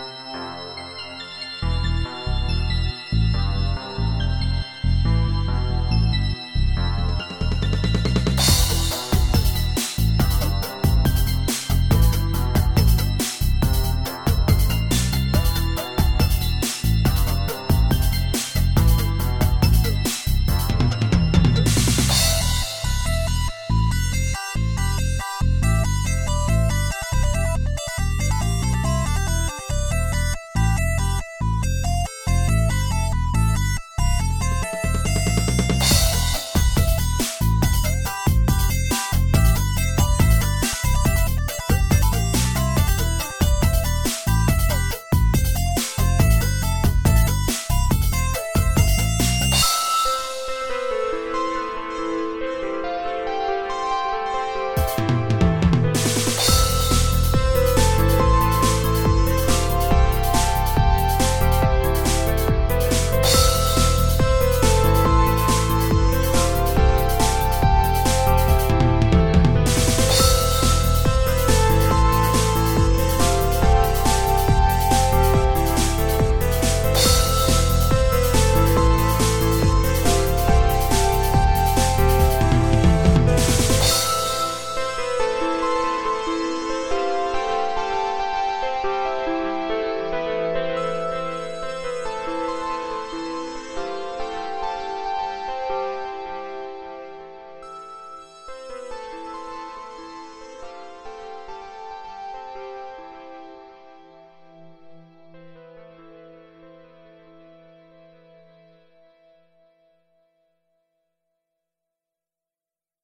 Música